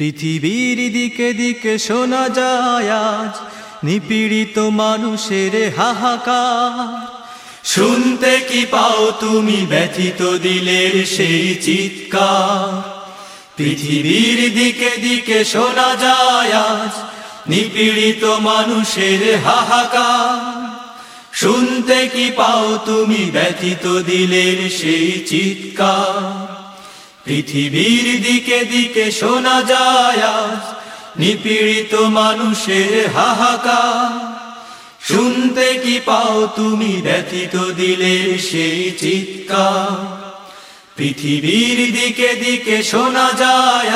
পৃথিবীর দিকে দিকে শোনা যায় আজ, নিপীড়িত মানুষের হাহাকার। শুনতে কি পাও তুমি ব্যথিত দিলের সেই চিৎকার? পৃথিবীর দিকে দিকে শোনা যায় আজ, নিপীড়িত মানুষের হাহাকার। শুনতে কি পাও তুমি ব্যথিত দিলের সেই চিৎকার? পৃথিবীর দিকে দিকে শোনা যায় নিপীড়িত মানুষের হাহাকার। শুনতে কি পাও তুমি ব্যথিত দিলে সেই চিৎকার। পৃথিবীর দিকে দিকে শোনা যায়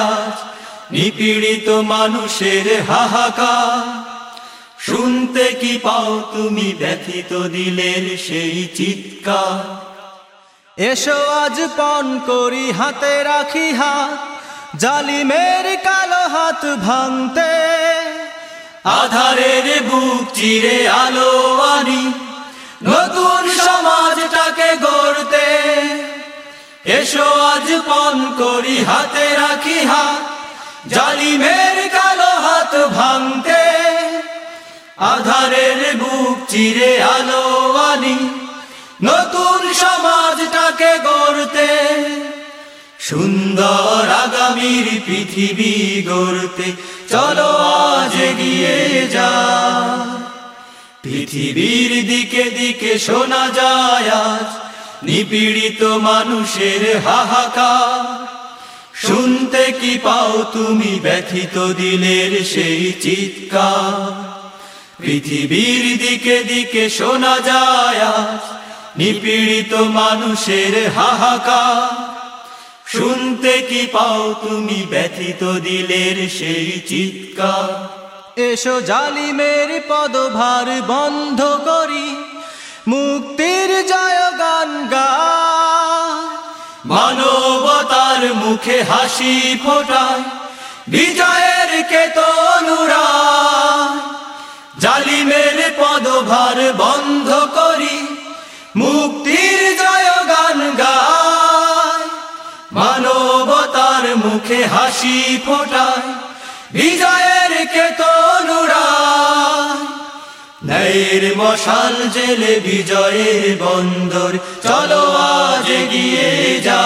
নিপীড়িত মানুষের হাহাকার। শুনতে কি পাও তুমি ব্যথিত দিলের সেই চিৎকার। এসো আজ পণ করি হাতে রাখি হাত, জালিমের কালো হাত ভাঙতে। আধারের বুক চিরে আলো আনি, নতুন সমাজটাকে গড়তে। এসো আজ পণ করি হাতে রাখি হাত, জালিমের কালো হাত ভাঙতে। আধারের বুক চিরে আলো আনি, নতুন সুন্দর আগামীর পৃথিবী গড়তে। চলো আজ এগিয়ে যা। পৃথিবীর দিকে দিকে শোনা যায় আজ। নিপীড়িত মানুষের হাহাকার। শুনতে কি পাও তুমি ব্যথিত দিলের সেই চিৎকার? পৃথিবীর দিকে দিকে শোনা যায় আজ। নিপীড়িত মানুষের হাহাকার। শুনতে কি পাও তুমি? ব্যথিত দিলের সেই চিৎকার। এসো জালিমের পদভার বন্ধ করি মুক্তির জয় গান গা। মানবতার মুখে হাসি ফোটায় বিজয়ের কেতনুরা জালিমের পদভার বন্ধ মুখে হাসি ফোটায়, বিজয়ের কেতনুরা ন্যায়ের মশাল জেলে বিজয়ের বন্দর, চলো আজ এগিয়ে যা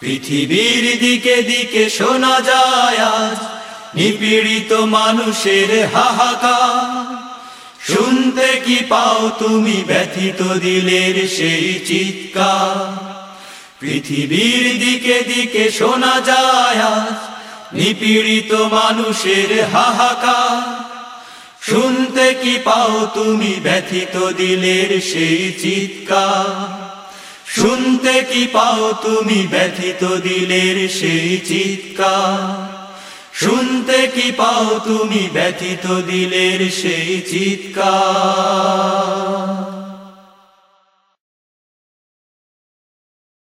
পৃথিবীর দিকে দিকে শোনা যায় আজ, নিপীড়িত মানুষের হাহাকার। শুনতে কি পাও তুমি ব্যথিত দিলের সেই চিৎকার? পৃথিবীর দিকে দিকে শোনা যায় নিপীড়িত মানুষের হাহাকার। শুনতে কি পাও তুমি ব্যথিত দিলের সেই চিৎকার? শুনতে কি পাও তুমি ব্যথিত দিলের সেই চিৎকার? শুনতে কি পাও তুমি ব্যথিত দিলের সেই চিৎকার?